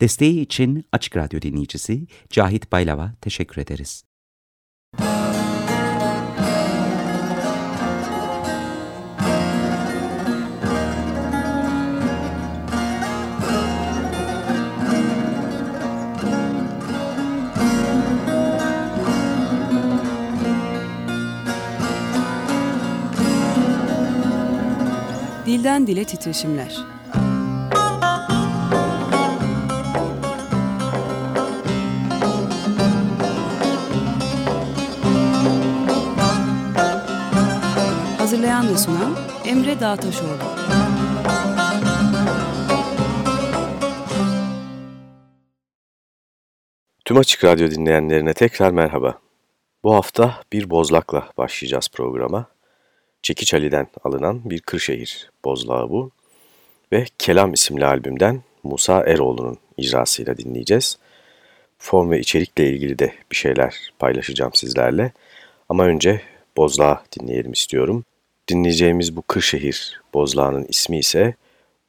Desteği için Açık Radyo dinleyicisi Cahit Baylava teşekkür ederiz. Dilden Dile Titreşimler Hazırlayan ve sunan Emre Dağtaşoğlu. Tüm Açık Radyo dinleyenlerine tekrar merhaba. Bu hafta bir bozlakla başlayacağız programa. Çekiç Ali'den alınan bir Kırşehir bozlağı bu. Ve Kelam isimli albümden Musa Eroğlu'nun icrasıyla dinleyeceğiz. Form ve içerikle ilgili de bir şeyler paylaşacağım sizlerle. Ama önce bozlağı dinleyelim istiyorum. Dinleyeceğimiz bu Kırşehir bozlağının ismi ise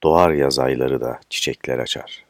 Doğar yaz ayları da çiçekler açar.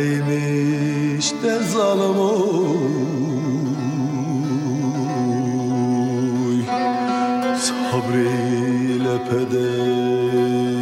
neymiş de zalim oy. Sabriyle peder.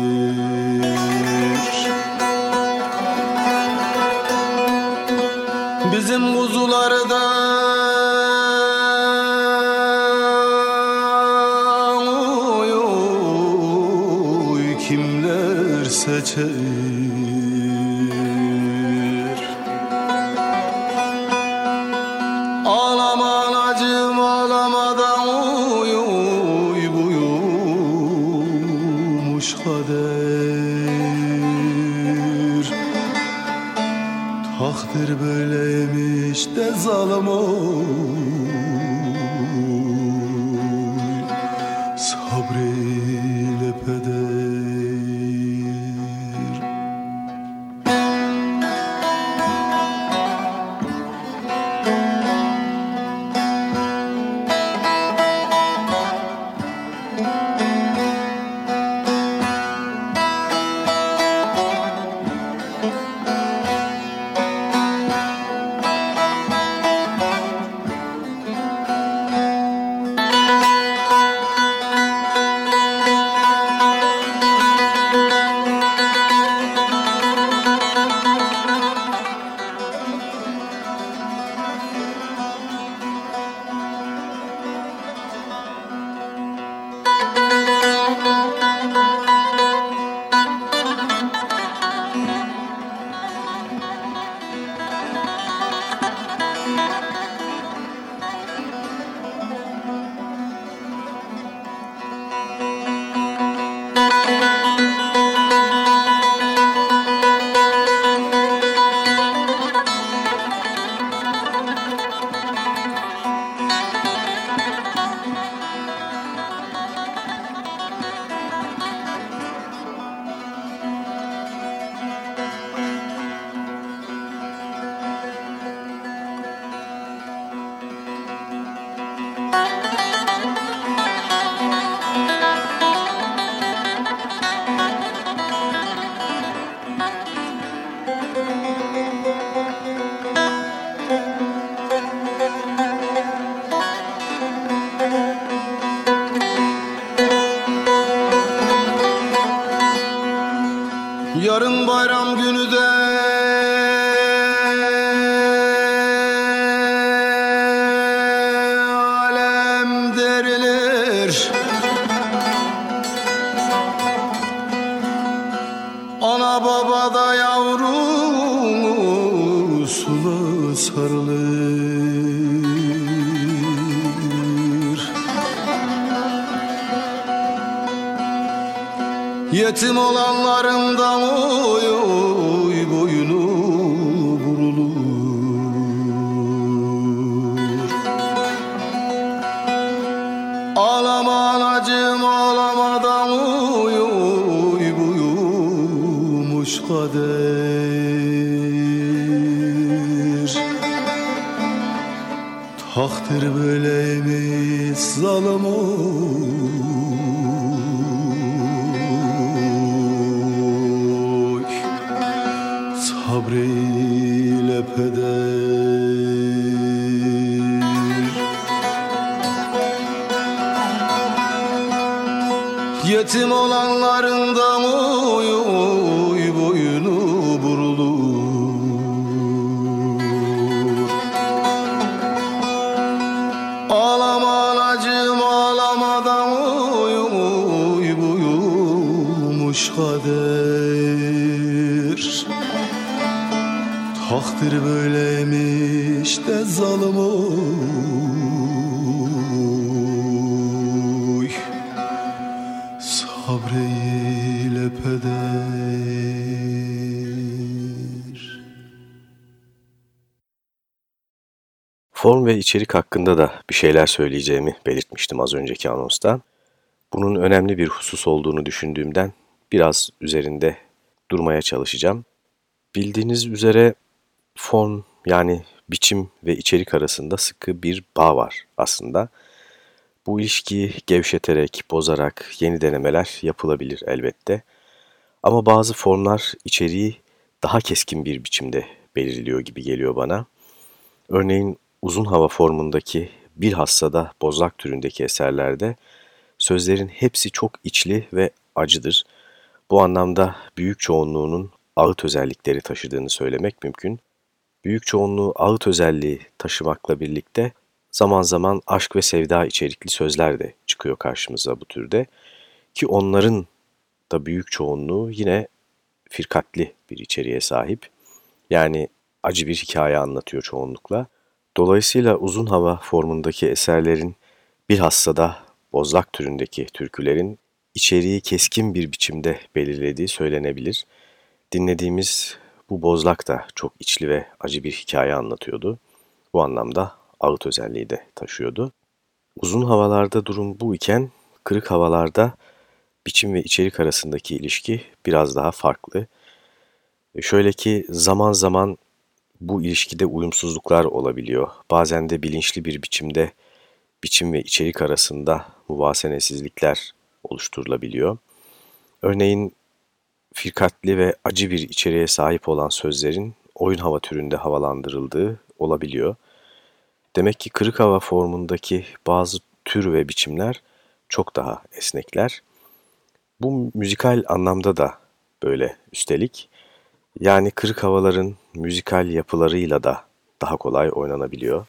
Oy Sabreyle peder. Yetim olanlarından oy Takdir böyleymiş de zalim oy Sabreyle peder Form ve içerik hakkında da bir şeyler söyleyeceğimi belirtmiştim az önceki anonsta. Bunun önemli bir husus olduğunu düşündüğümden biraz üzerinde durmaya çalışacağım. Bildiğiniz üzere form yani biçim ve içerik arasında sıkı bir bağ var aslında. Bu ilişkiyi gevşeterek, bozarak yeni denemeler yapılabilir elbette. Ama bazı formlar içeriği daha keskin bir biçimde belirliyor gibi geliyor bana. Örneğin uzun hava formundaki bilhassa da bozlak türündeki eserlerde sözlerin hepsi çok içli ve acıdır. Bu anlamda büyük çoğunluğunun ağıt özellikleri taşıdığını söylemek mümkün. Büyük çoğunluğu ağıt özelliği taşımakla birlikte zaman zaman aşk ve sevda içerikli sözler de çıkıyor karşımıza bu türde. Ki onların da büyük çoğunluğu yine firkatli bir içeriğe sahip. Yani acı bir hikaye anlatıyor çoğunlukla. Dolayısıyla uzun hava formundaki eserlerin bilhassa da bozlak türündeki türkülerin içeriği keskin bir biçimde belirlediği söylenebilir. Dinlediğimiz bu bozlak da çok içli ve acı bir hikaye anlatıyordu. Bu anlamda ağıt özelliği de taşıyordu. Uzun havalarda durum bu iken kırık havalarda biçim ve içerik arasındaki ilişki biraz daha farklı. E, şöyle ki zaman zaman bu ilişkide uyumsuzluklar olabiliyor. Bazen de bilinçli bir biçimde biçim ve içerik arasında muvasenesizlikler oluşturulabiliyor. Örneğin firkatli ve acı bir içeriğe sahip olan sözlerin oyun hava türünde havalandırıldığı olabiliyor. Demek ki kırık hava formundaki bazı tür ve biçimler çok daha esnekler. Bu müzikal anlamda da böyle üstelik. Yani kırık havaların müzikal yapılarıyla da daha kolay oynanabiliyor.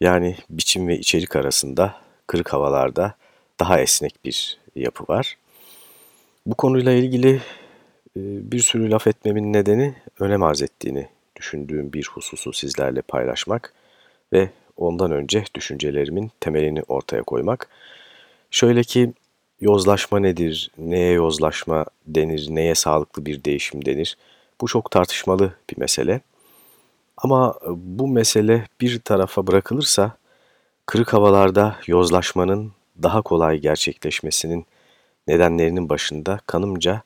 Yani biçim ve içerik arasında kırık havalarda daha esnek bir yapı var. Bu konuyla ilgili bir sürü laf etmemin nedeni önem arz ettiğini düşündüğüm bir hususu sizlerle paylaşmak ve ondan önce düşüncelerimin temelini ortaya koymak. Şöyle ki yozlaşma nedir, neye yozlaşma denir, neye sağlıklı bir değişim denir? Bu çok tartışmalı bir mesele. Ama bu mesele bir tarafa bırakılırsa kırık havalarda yozlaşmanın daha kolay gerçekleşmesinin nedenlerinin başında kanımca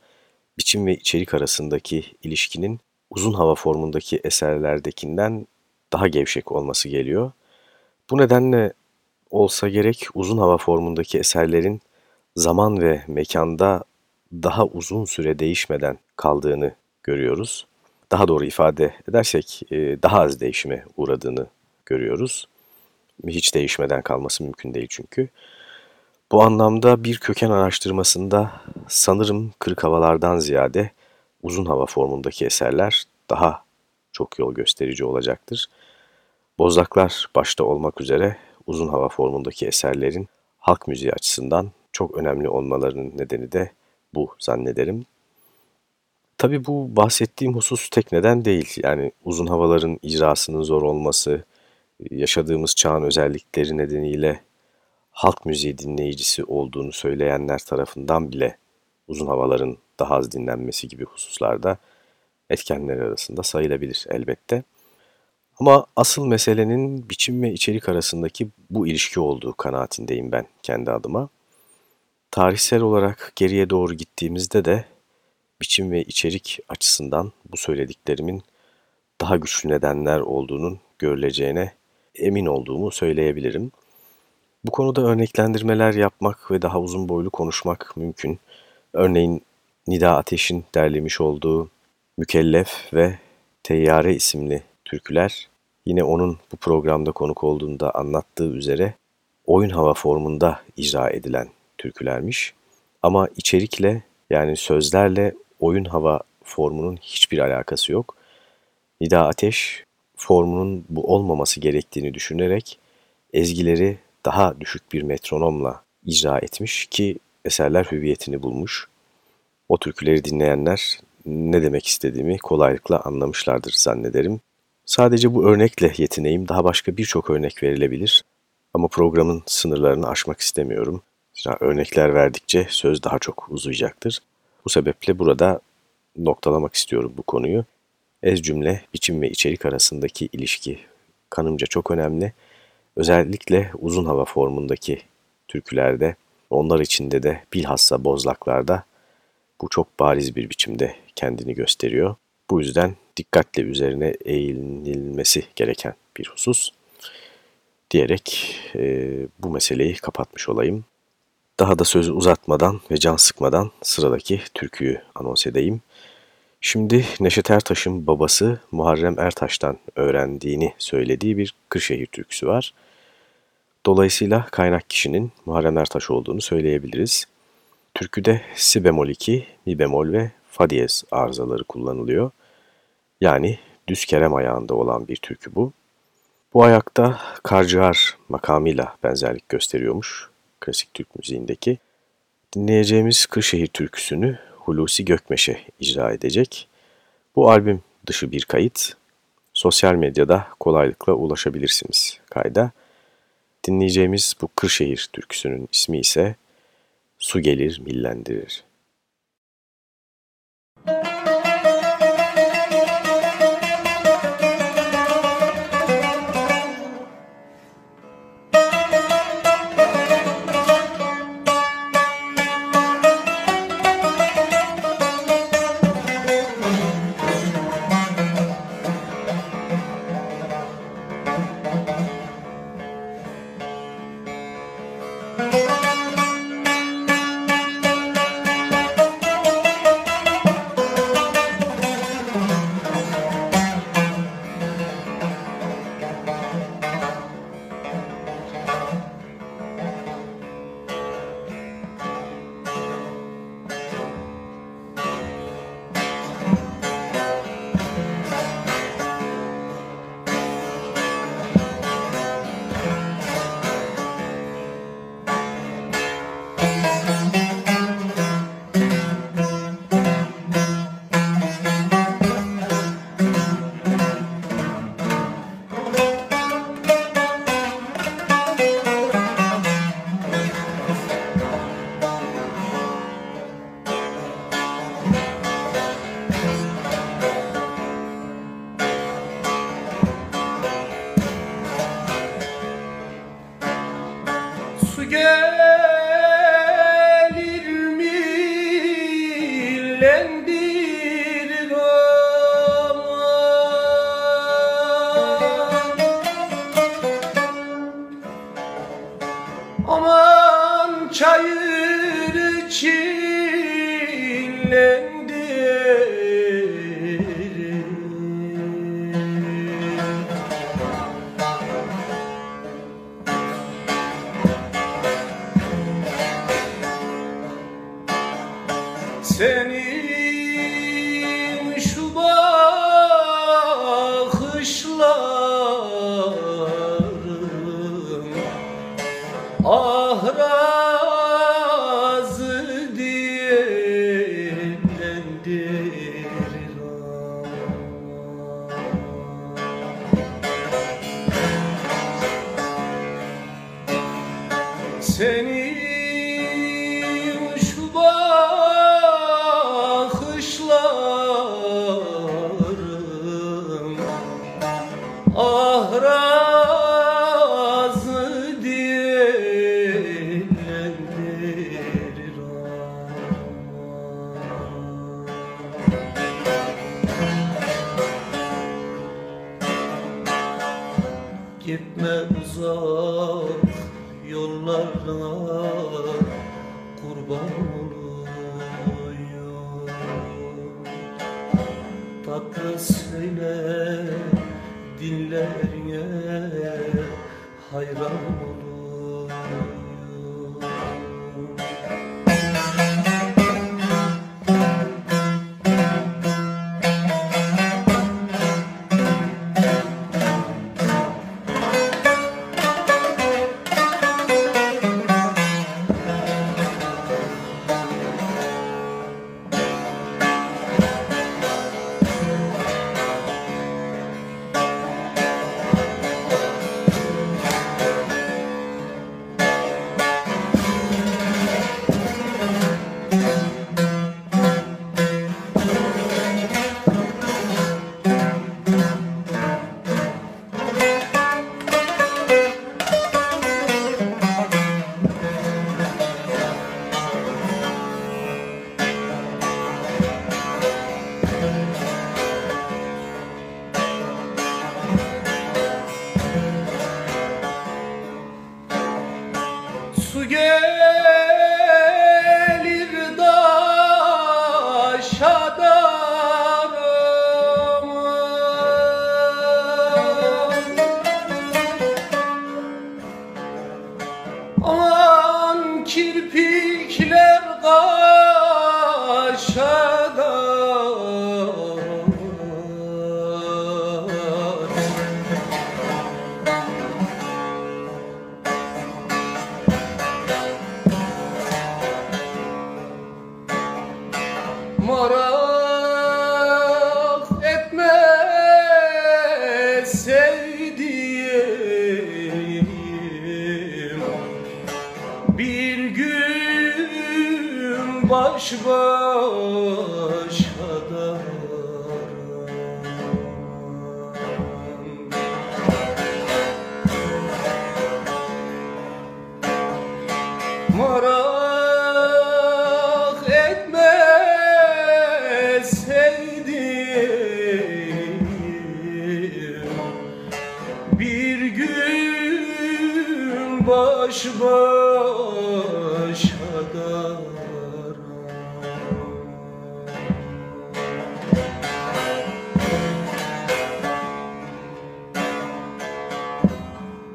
biçim ve içerik arasındaki ilişkinin uzun hava formundaki eserlerdekinden daha gevşek olması geliyor. Bu nedenle olsa gerek uzun hava formundaki eserlerin zaman ve mekanda daha uzun süre değişmeden kaldığını görüyoruz. Daha doğru ifade edersek e, daha az değişime uğradığını görüyoruz. Hiç değişmeden kalması mümkün değil çünkü. Bu anlamda bir köken araştırmasında sanırım kırık havalardan ziyade uzun hava formundaki eserler daha çok yol gösterici olacaktır. Bozlaklar başta olmak üzere uzun hava formundaki eserlerin halk müziği açısından çok önemli olmalarının nedeni de bu zannederim. Tabii bu bahsettiğim husus tek neden değil. Yani uzun havaların icrasının zor olması, yaşadığımız çağın özellikleri nedeniyle halk müziği dinleyicisi olduğunu söyleyenler tarafından bile uzun havaların daha az dinlenmesi gibi hususlarda etkenler arasında sayılabilir elbette. Ama asıl meselenin biçim ve içerik arasındaki bu ilişki olduğu kanaatindeyim ben kendi adıma. Tarihsel olarak geriye doğru gittiğimizde de biçim ve içerik açısından bu söylediklerimin daha güçlü nedenler olduğunun görüleceğine emin olduğumu söyleyebilirim. Bu konuda örneklendirmeler yapmak ve daha uzun boylu konuşmak mümkün. Örneğin Nida Ateş'in derlemiş olduğu Mükellef ve Teyyare isimli türküler yine onun bu programda konuk olduğunda anlattığı üzere oyun hava formunda icra edilen türkülermiş. Ama içerikle yani sözlerle oyun hava formunun hiçbir alakası yok. Nida Ateş formunun bu olmaması gerektiğini düşünerek ezgileri daha düşük bir metronomla icra etmiş ki eserler hüviyetini bulmuş. O türküleri dinleyenler ne demek istediğimi kolaylıkla anlamışlardır zannederim. Sadece bu örnekle yetineyim, daha başka birçok örnek verilebilir. Ama programın sınırlarını aşmak istemiyorum. Zira örnekler verdikçe söz daha çok uzayacaktır. Bu sebeple burada noktalamak istiyorum bu konuyu. Ez cümle, biçim ve içerik arasındaki ilişki kanımca çok önemli. Özellikle uzun hava formundaki türkülerde, onlar içinde de bilhassa bozlaklarda bu çok bariz bir biçimde kendini gösteriyor. Bu yüzden dikkatle üzerine eğilmesi gereken bir husus diyerek e, bu meseleyi kapatmış olayım. Daha da sözü uzatmadan ve can sıkmadan sıradaki türküyü anons edeyim. Şimdi Neşet Ertaş'ın babası Muharrem Ertaş'tan öğrendiğini söylediği bir Kırşehir türküsü var. Dolayısıyla kaynak kişinin Muharrem Ertaş olduğunu söyleyebiliriz. Türküde si bemol 2, mi bemol ve fa diyez arızaları kullanılıyor. Yani düz kerem ayağında olan bir türkü bu. Bu ayakta karcıhar makamıyla benzerlik gösteriyormuş klasik Türk müziğindeki. Dinleyeceğimiz Kırşehir türküsünü Hulusi Gökmeşe icra edecek. Bu albüm dışı bir kayıt. Sosyal medyada kolaylıkla ulaşabilirsiniz kayda. Dinleyeceğimiz bu Kırşehir türküsünün ismi ise Su Gelir Millendirir. Seni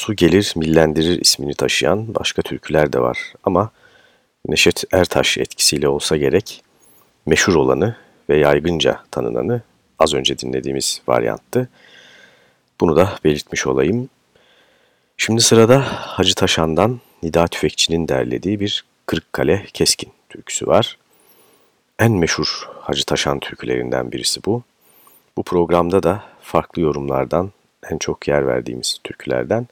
Su Gelir Millendirir ismini taşıyan başka türküler de var ama Neşet Ertaş etkisiyle olsa gerek meşhur olanı ve yaygınca tanınanı az önce dinlediğimiz varyanttı. Bunu da belirtmiş olayım. Şimdi sırada Hacı Taşan'dan Nida Tüfekçi'nin derlediği bir Kırıkkale Keskin türküsü var. En meşhur Hacı Taşan türkülerinden birisi bu. Bu programda da farklı yorumlardan en çok yer verdiğimiz türkülerden.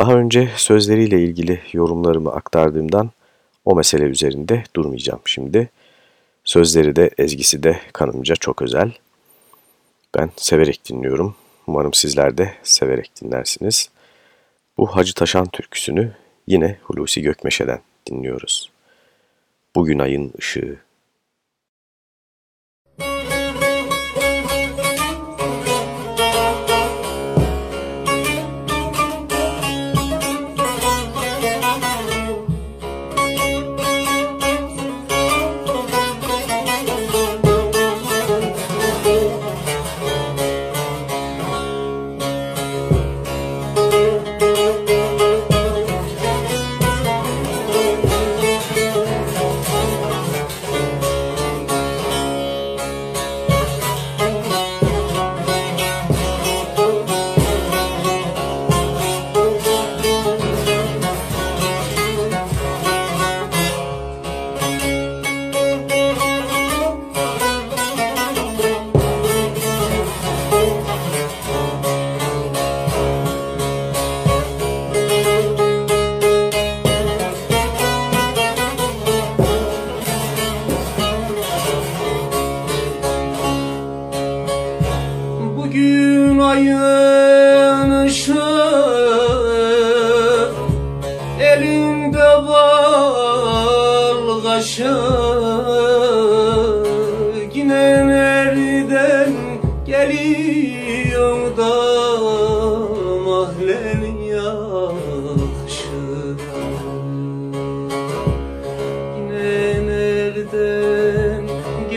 Daha önce sözleriyle ilgili yorumlarımı aktardığımdan o mesele üzerinde durmayacağım şimdi. Sözleri de ezgisi de kanımca çok özel. Ben severek dinliyorum. Umarım sizler de severek dinlersiniz. Bu Hacı Taşan türküsünü yine Hulusi Gökmeşe'den dinliyoruz. Bugün ayın ışığı.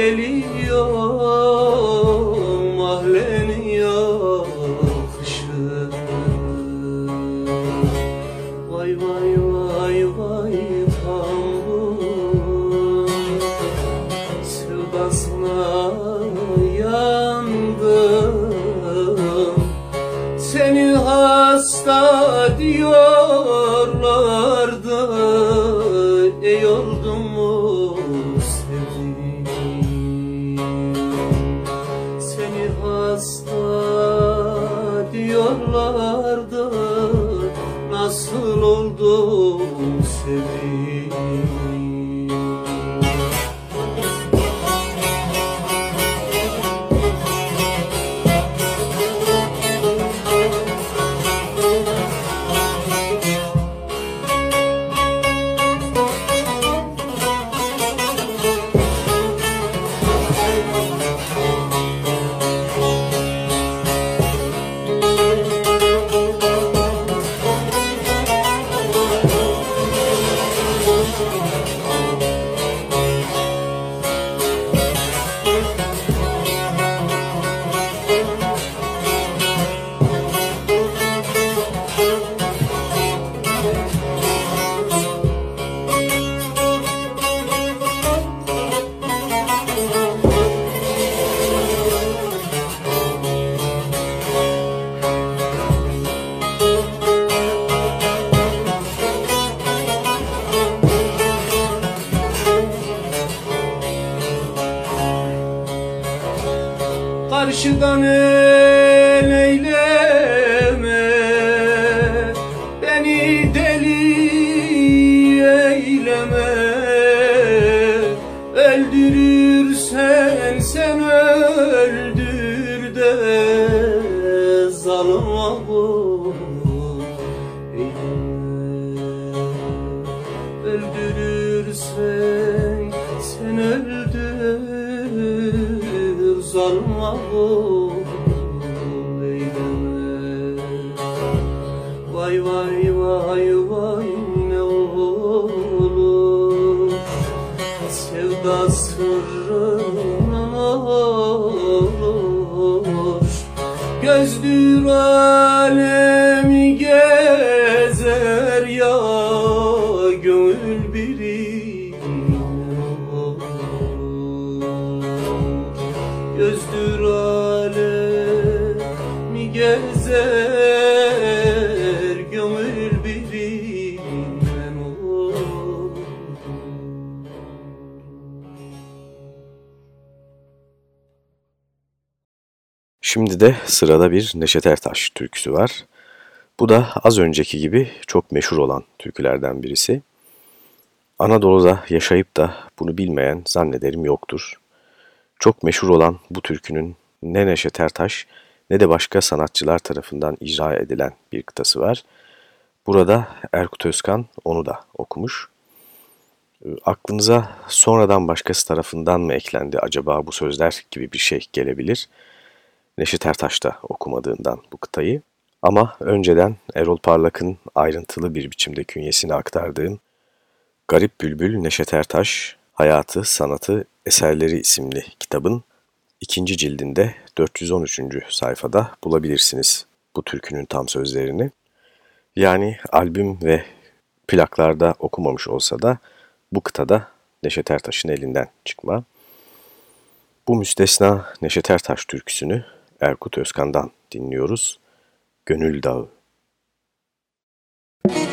Geliyor Karşıdan Şimdi sırada bir Neşet Ertaş türküsü var. Bu da az önceki gibi çok meşhur olan türkülerden birisi. Anadolu'da yaşayıp da bunu bilmeyen zannederim yoktur. Çok meşhur olan bu türkünün ne Neşet Ertaş ne de başka sanatçılar tarafından icra edilen bir kıtası var. Burada Erkut Özkan onu da okumuş. E, Aklınıza sonradan başkası tarafından mı eklendi acaba bu sözler gibi bir şey gelebilir. Neşet Ertaş da okumadığından bu kıtayı. Ama önceden Erol Parlak'ın ayrıntılı bir biçimde künyesini aktardığım Garip Bülbül Neşet Ertaş Hayatı, Sanatı, Eserleri isimli kitabın ikinci cildinde 413. sayfada bulabilirsiniz bu türkünün tam sözlerini. Yani albüm ve plaklarda okumamış olsa da bu kıtada Neşet Ertaş'ın elinden çıkma. Bu müstesna Neşet Ertaş türküsünü Erkut Özkan'dan dinliyoruz. Gönül Dağı. Akar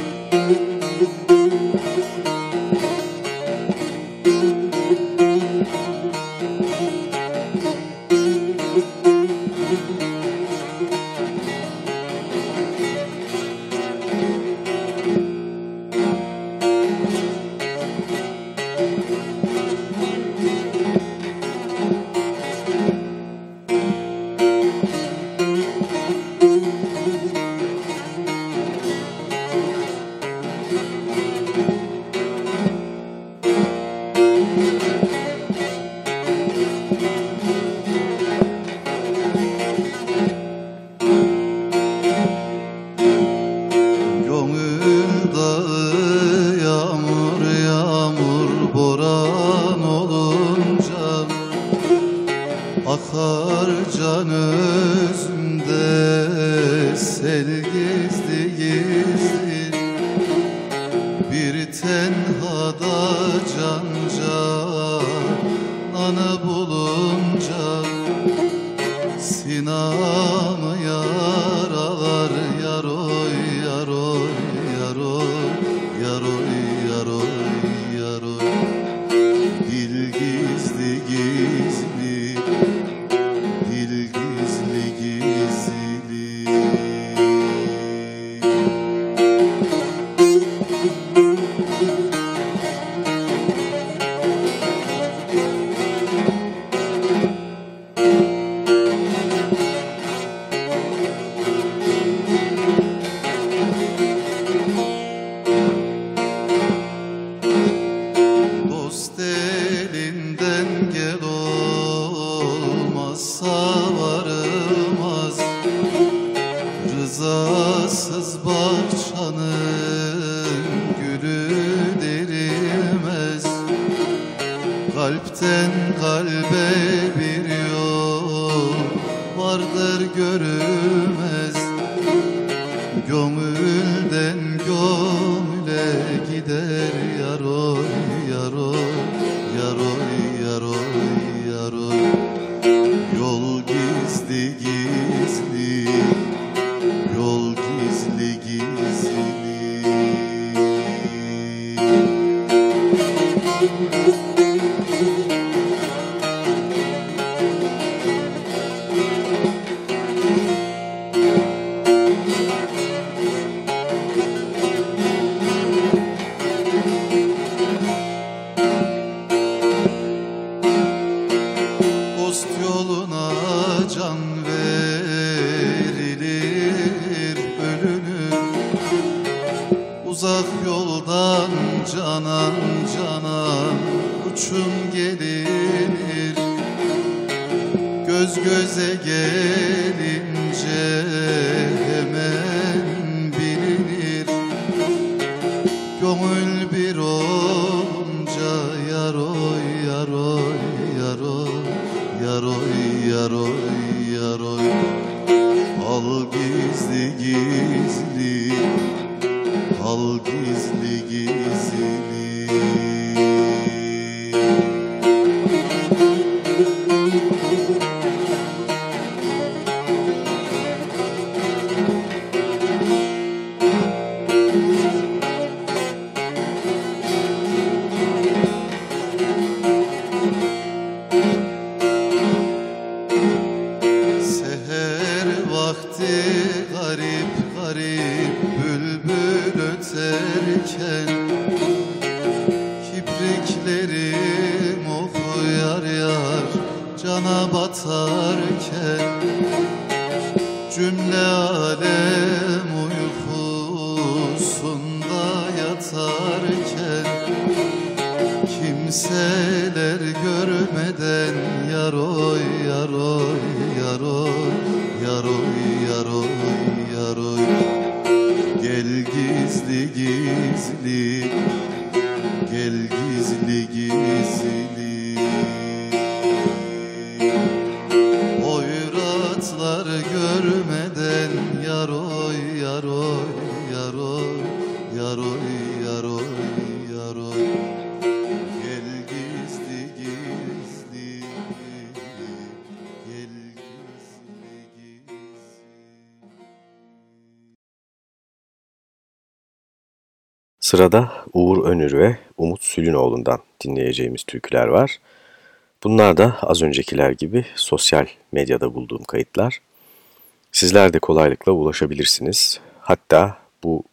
canan canan uçun gelinir. Göz göze gelince hemen bilinir. Gönül bir olunca yaroy yaroy yaroy yaroy yaroy yaroy. Al gizli gizli al gizli Sırada Uğur Önür ve Umut Sülünoğlu'ndan dinleyeceğimiz türküler var. Bunlar da az öncekiler gibi sosyal medyada bulduğum kayıtlar. Sizler de kolaylıkla ulaşabilirsiniz. Hatta bu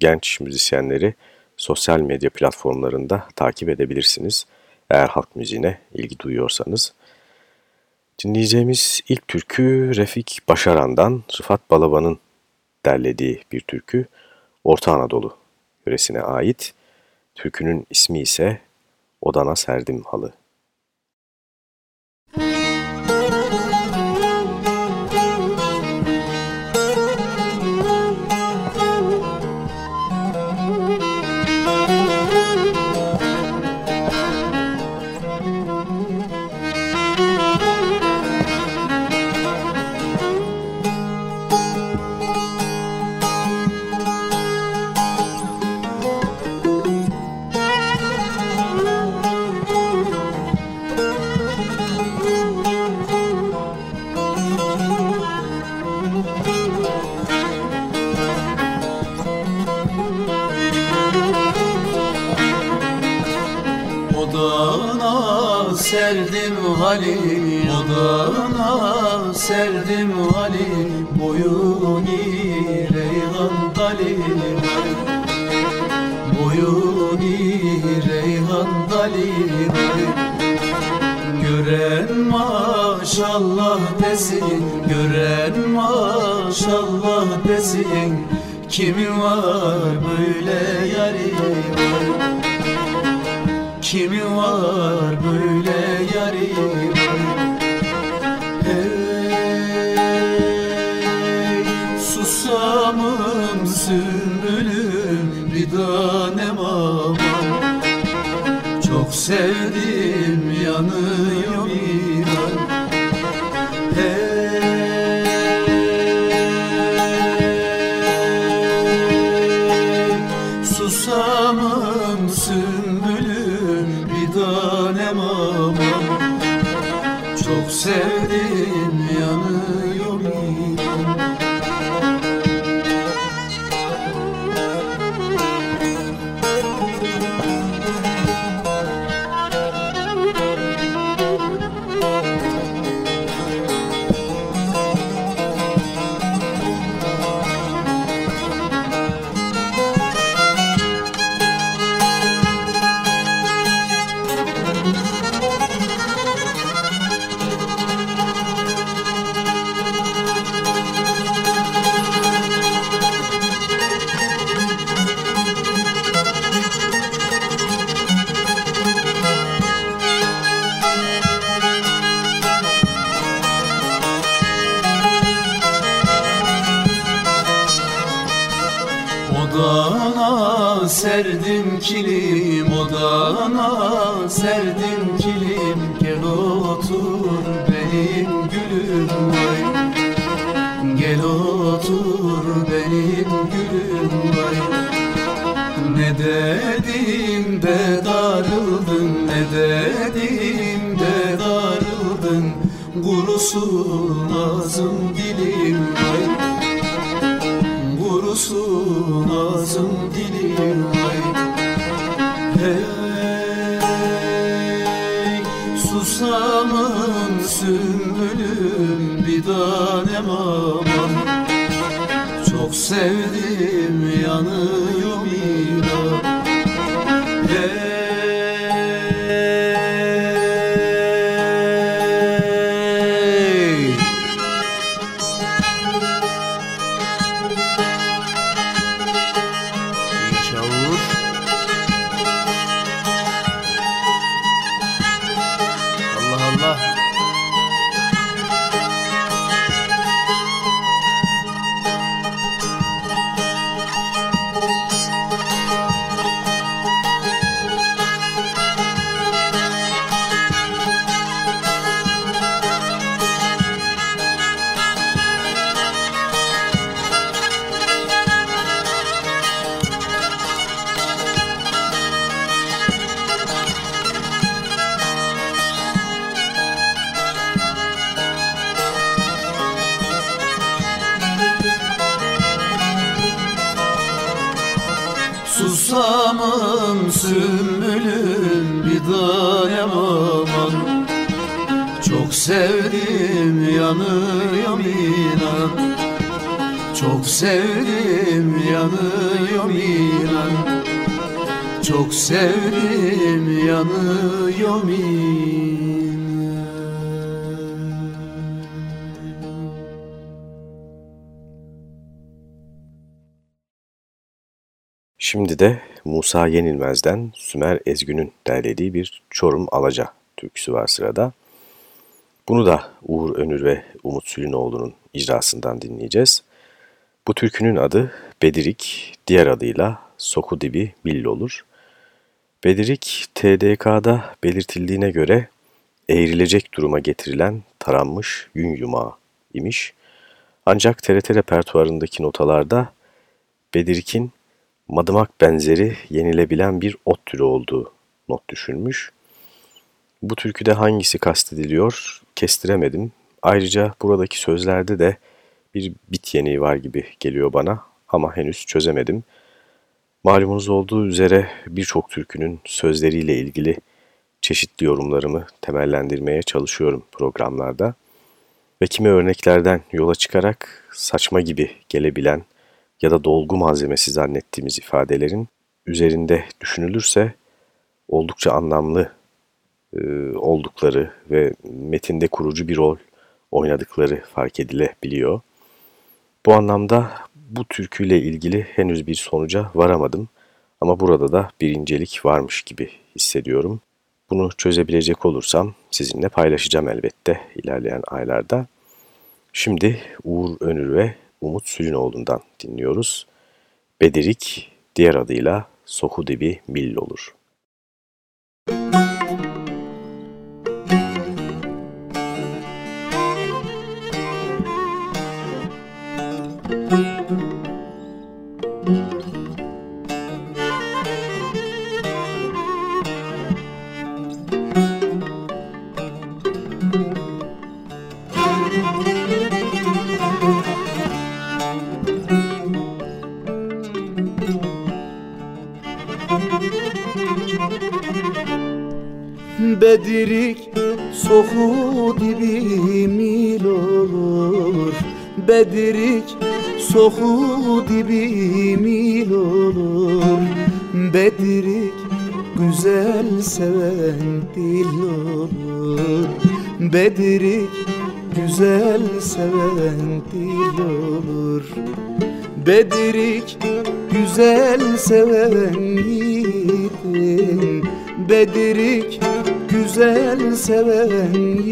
genç müzisyenleri sosyal medya platformlarında takip edebilirsiniz. Eğer halk müziğine ilgi duyuyorsanız. Dinleyeceğimiz ilk türkü Refik Başaran'dan Rıfat Balaban'ın derlediği bir türkü. Orta Anadolu yöresine ait. Türkünün ismi ise Odana Serdim Halı. Desin Gören maşallah desin Kimi var böyle yarim Kimi var böyle yarim Hey susamım sümbülüm bir tanem aman Çok sevdim benim gülüm vay Ne dedim de darıldın Ne dedim de darıldın. Kurusun ağzım dilim vay Kurusun ağzım dilim vay Hey susamın sümbülüm bir tanem Çok sevdim yanıyor inan Çok sevdim yanıyorum Şimdi de Musa Yenilmez'den Sümer Ezgün'ün derlediği bir Çorum Alaca türküsü var sırada. Bunu da Uğur Önür ve Umut Sülünoğlu'nun icrasından dinleyeceğiz. Bu türkünün adı Bedirik, diğer adıyla Soku Dibi Mill olur. Bedirik, TDK'da belirtildiğine göre eğrilecek duruma getirilen taranmış yün yumağı imiş. Ancak TRT repertuarındaki notalarda Bedirik'in madımak benzeri yenilebilen bir ot türü olduğu not düşülmüş. Bu türküde hangisi kastediliyor kestiremedim. Ayrıca buradaki sözlerde de bir bit yeniği var gibi geliyor bana ama henüz çözemedim. Malumunuz olduğu üzere birçok türkünün sözleriyle ilgili çeşitli yorumlarımı temellendirmeye çalışıyorum programlarda. Ve kimi örneklerden yola çıkarak saçma gibi gelebilen ya da dolgu malzemesi zannettiğimiz ifadelerin üzerinde düşünülürse oldukça anlamlı e, oldukları ve metinde kurucu bir rol oynadıkları fark edilebiliyor. Bu anlamda bu türküyle ilgili henüz bir sonuca varamadım ama burada da bir incelik varmış gibi hissediyorum. Bunu çözebilecek olursam sizinle paylaşacağım elbette ilerleyen aylarda. Şimdi Uğur Önür ve Umut Sülünoğlu'ndan dinliyoruz. Bedirik diğer adıyla Soku Dibi Mill olur. Bedirik soğu dibi mil olur. Bedirik soğu dibi mil olur. Bedirik güzel seven dil olur. Bedirik güzel seven dil olur. Bedirik güzel seven yiğidim. Bedirik güzel seven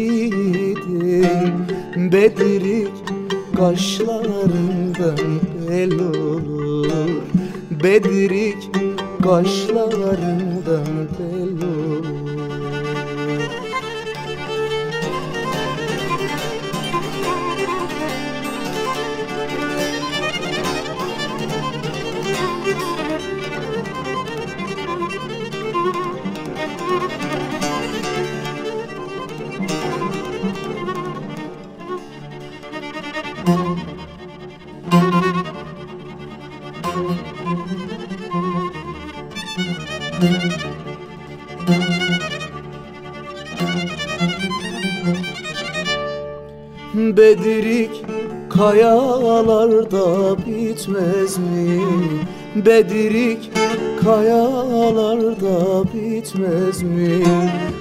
Bedirik kayalarda bitmez mi? Bedirik kayalarda bitmez mi?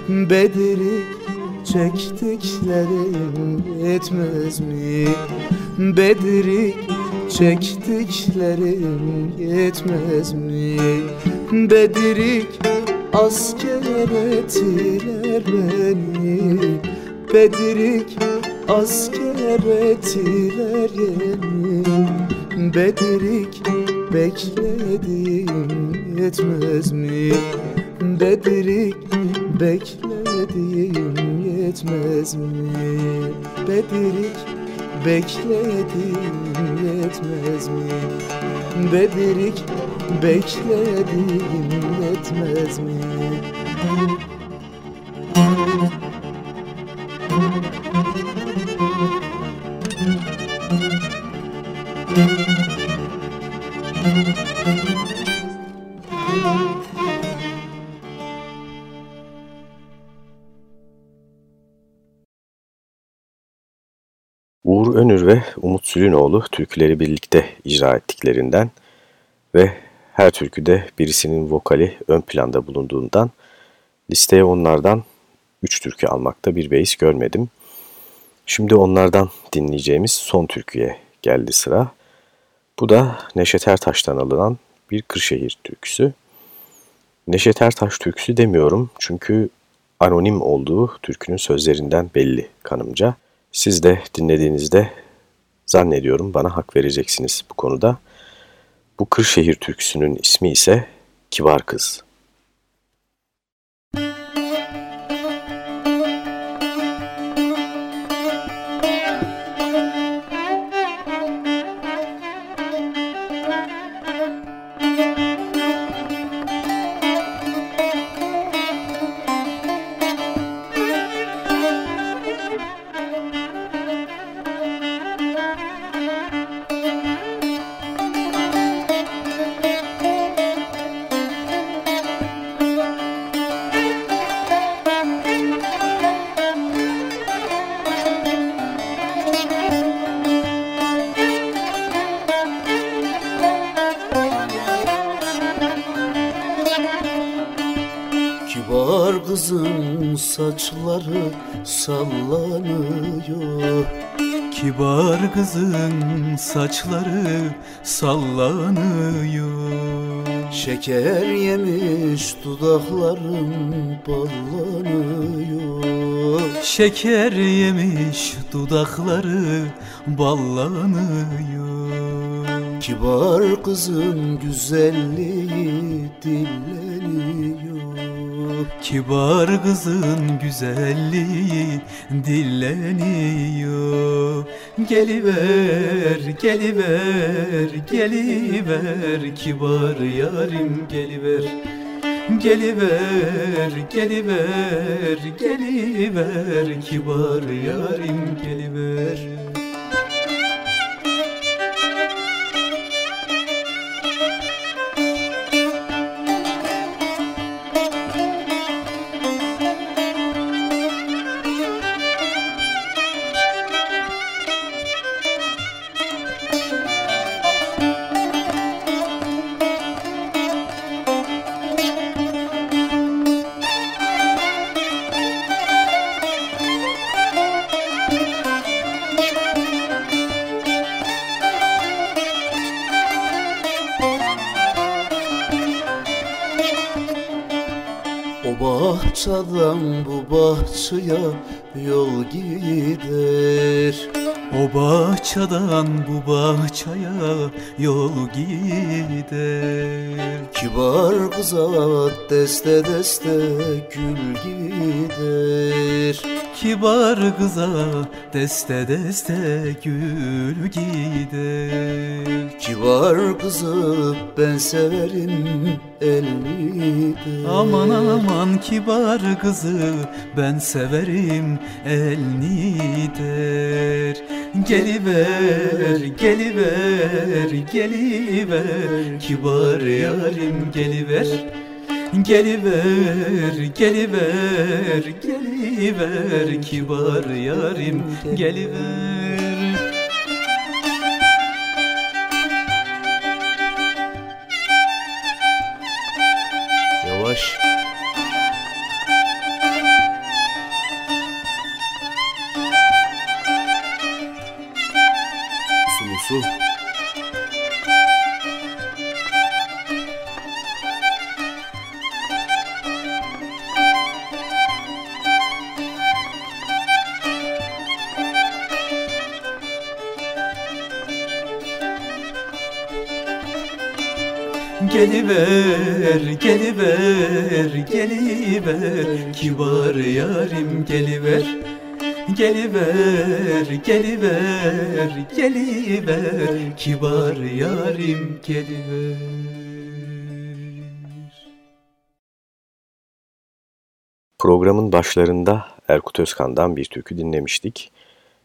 Bedirik çektiklerim yetmez mi? Bedirik çektiklerim yetmez mi? Bedirik asker ettiler beni Bedirik asker ettiler yeni Bedirik bekledim yetmez mi? Bedirik bekledim yetmez mi? Bedirik bekledim yetmez mi? Bedirik bekledim yetmez mi? Sülünoğlu türküleri birlikte icra ettiklerinden ve her türküde birisinin vokali ön planda bulunduğundan listeye onlardan 3 türkü almakta bir beis görmedim. Şimdi onlardan dinleyeceğimiz son türküye geldi sıra. Bu da Neşet Ertaş'tan alınan bir Kırşehir türküsü. Neşet Ertaş türküsü demiyorum çünkü anonim olduğu türkünün sözlerinden belli kanımca. Siz de dinlediğinizde zannediyorum bana hak vereceksiniz bu konuda. Bu Kırşehir türküsünün ismi ise Kibar Kız. Saçları sallanıyor. Şeker yemiş dudakların ballanıyor. Şeker yemiş dudakları ballanıyor. Kibar kızın güzelliği dilleniyor Kibar kızın güzelliği dilleniyor. Geliver, geliver, geliver. Kibar yarim geliver. Geliver, geliver, geliver. Kibar yarim geliver bahçeye yol gider. O bahçeden bu bahçaya yol gider. Kibar kıza deste deste gül gider Kibar kıza deste deste gül gider Kibar kızı ben severim elini de Aman aman kibar kızı ben severim elini der Geliver, geliver, geliver. Kibar yarim geliver Geliver, geliver, geliver Kibar yarim. Geliver. Yavaş. Usul usul Geliver, geliver, geliver Kibar yarim geliver Geliver, geliver, geliver Kibar yarim geliver Programın başlarında Erkut Özkan'dan bir türkü dinlemiştik.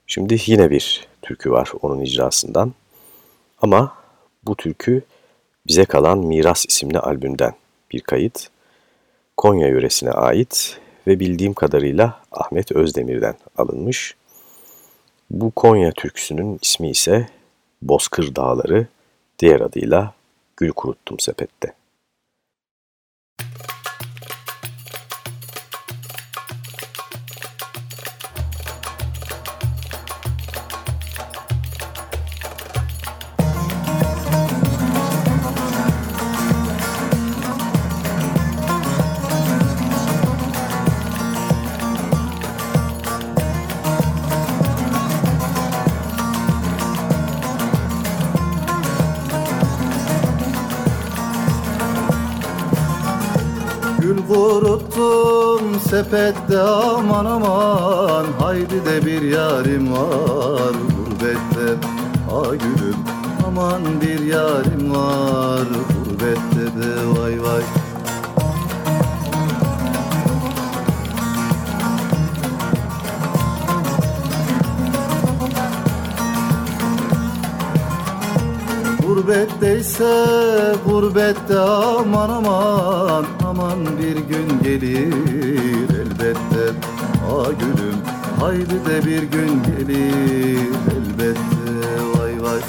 Şimdi yine bir türkü var onun icrasından. Ama bu türkü Bize Kalan Miras isimli albümden bir kayıt. Konya yöresine ait ve bildiğim kadarıyla Ahmet Özdemir'den alınmış. Bu Konya türküsünün ismi ise Bozkır Dağları, diğer adıyla Gül Kuruttum Sepette. Gül sepette aman aman Haydi de bir yarim var. Gurbette A gülüm aman bir yarim var. Gurbette de vay vay. Gurbetteyse gurbette aman aman zaman bir gün gelir elbette. A gülüm haydi de bir gün gelir elbette. Vay vay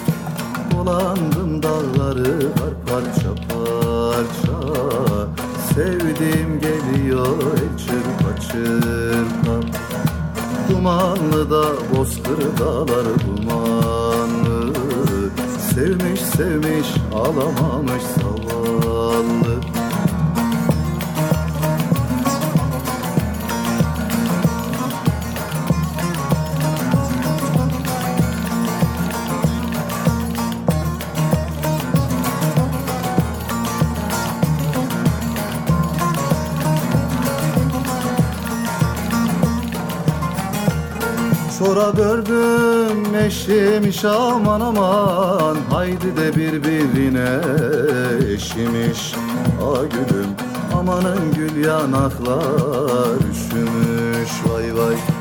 dolandım dağları har parça parça. Sevdiğim geliyor el çırpa çırpa Dumanlı da bozkır dağlar dumanlı. Sevmiş sevmiş ağlamamış sağ Sonra gördüm eşimiş aman aman. Haydi de birbirine eşimiş. A gülüm amanın gül yanaklar üşümüş. Vay vay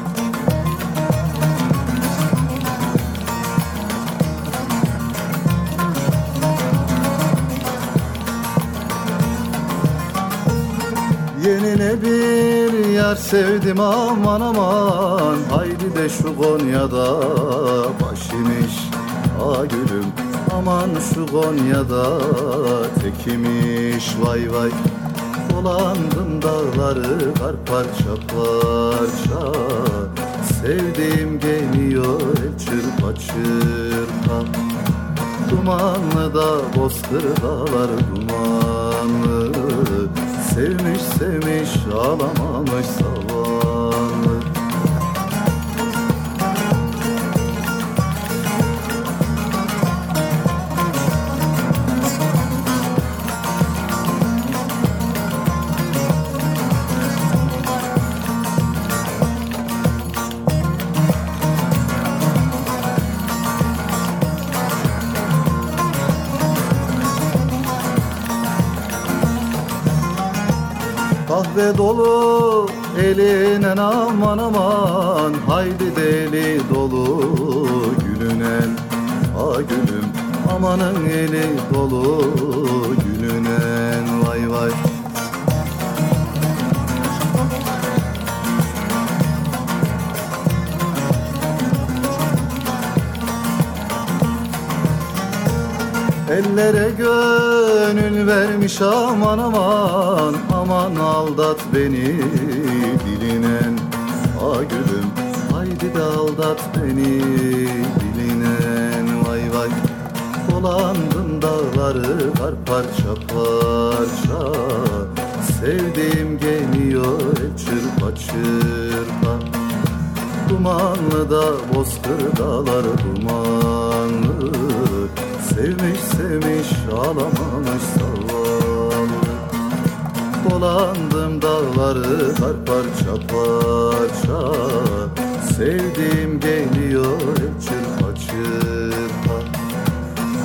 yar sevdim aman aman Haydi de şu Konya'da başimiş A gülüm aman şu Konya'da tekimiş. Vay vay Dolandım dağları kar parça parça Sevdiğim geliyor el çırpa çırpa. Dumanlı da bozkır dağlar dumanlı Sevmiş sevmiş ağlamamış zavallı Kahve dolu eline aman aman. Haydi deli dolu gülünen A gülüm amanın eli dolu gülünen Vay vay. Ellere gönül vermiş aman aman Aman aldat beni bilinen A gülüm haydi de aldat beni bilinen Vay vay dolandım dağları kar parça parça Sevdiğim geliyor çırpa çırpa Dumanlı da bozkır dağlar dumanlı. Sevmiş sevmiş ağlamamış zavallı Dolandım dağları kar parça parça. Sevdiğim geliyor çırpa çırpa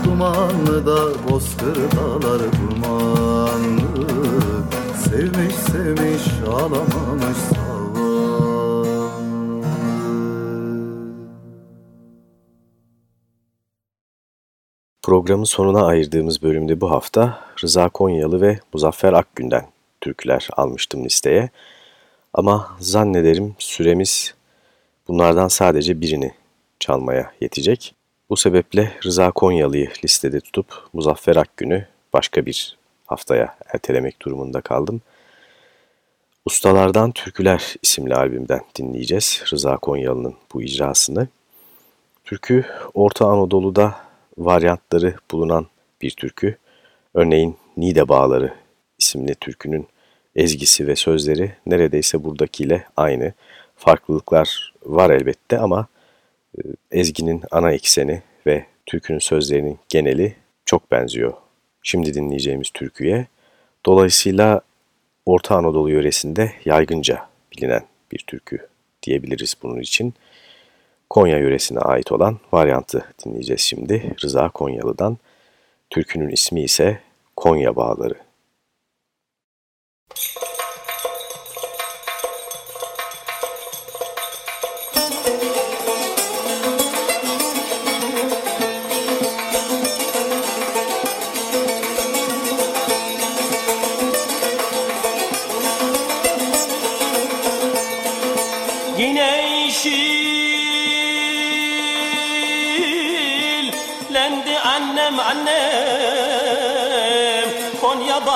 Dumanlı da bozkır dağlar dumanlı. Sevmiş sevmiş ağlamamış Programın sonuna ayırdığımız bölümde bu hafta Rıza Konyalı ve Muzaffer Akgün'den türküler almıştım listeye. Ama zannederim süremiz bunlardan sadece birini çalmaya yetecek. Bu sebeple Rıza Konyalı'yı listede tutup Muzaffer Akgün'ü başka bir haftaya ertelemek durumunda kaldım. Ustalardan Türküler isimli albümden dinleyeceğiz Rıza Konyalı'nın bu icrasını. Türkü Orta Anadolu'da varyantları bulunan bir türkü. Örneğin Nide Bağları isimli türkünün ezgisi ve sözleri neredeyse buradakiyle aynı. Farklılıklar var elbette ama e, ezginin ana ekseni ve türkünün sözlerinin geneli çok benziyor. Şimdi dinleyeceğimiz türküye. Dolayısıyla Orta Anadolu yöresinde yaygınca bilinen bir türkü diyebiliriz bunun için. Konya yöresine ait olan varyantı dinleyeceğiz şimdi Rıza Konyalı'dan. Türkünün ismi ise Konya Bağları. Yeşillendi annem annem Konya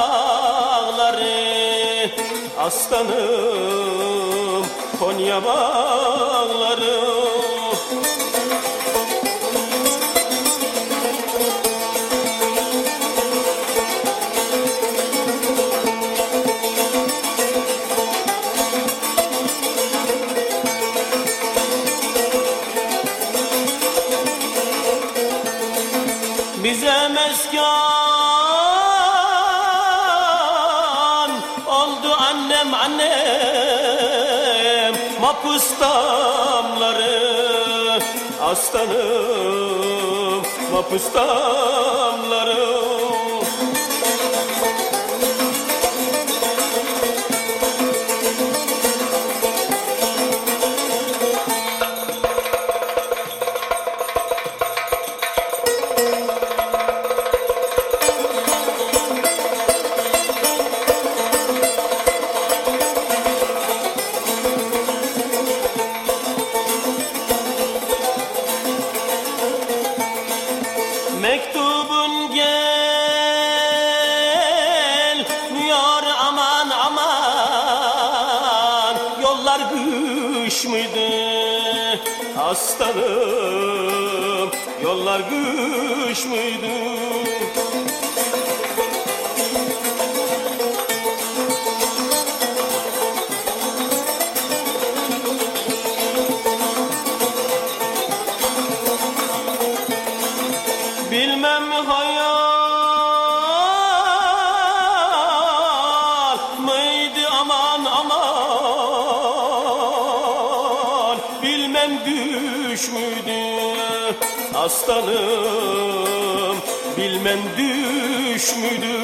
bağları aslanım Konya bağları mapus damları aslanım mapus damları aman Bilmem düş müydü aslanım Bilmem düş müydü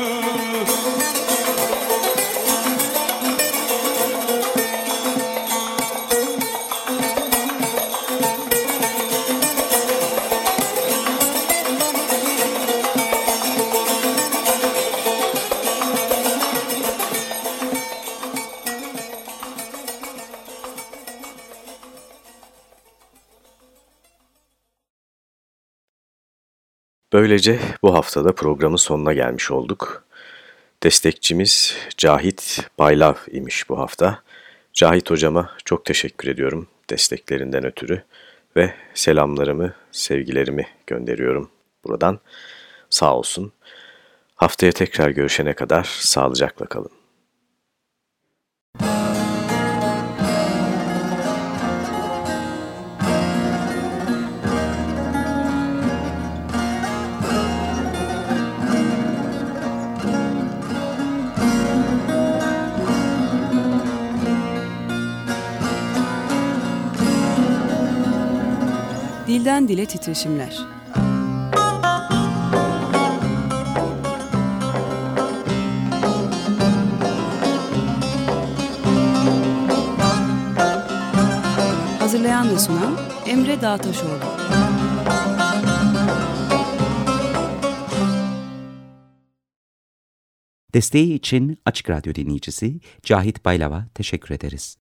Böylece bu haftada programın sonuna gelmiş olduk. Destekçimiz Cahit Baylav imiş bu hafta. Cahit hocama çok teşekkür ediyorum desteklerinden ötürü ve selamlarımı, sevgilerimi gönderiyorum buradan. Sağ olsun. Haftaya tekrar görüşene kadar sağlıcakla kalın. Dilden dile titreşimler. Hazırlayan ve sunan Emre Dağtaşoğlu. Desteği için Açık Radyo dinleyicisi Cahit Baylav'a teşekkür ederiz.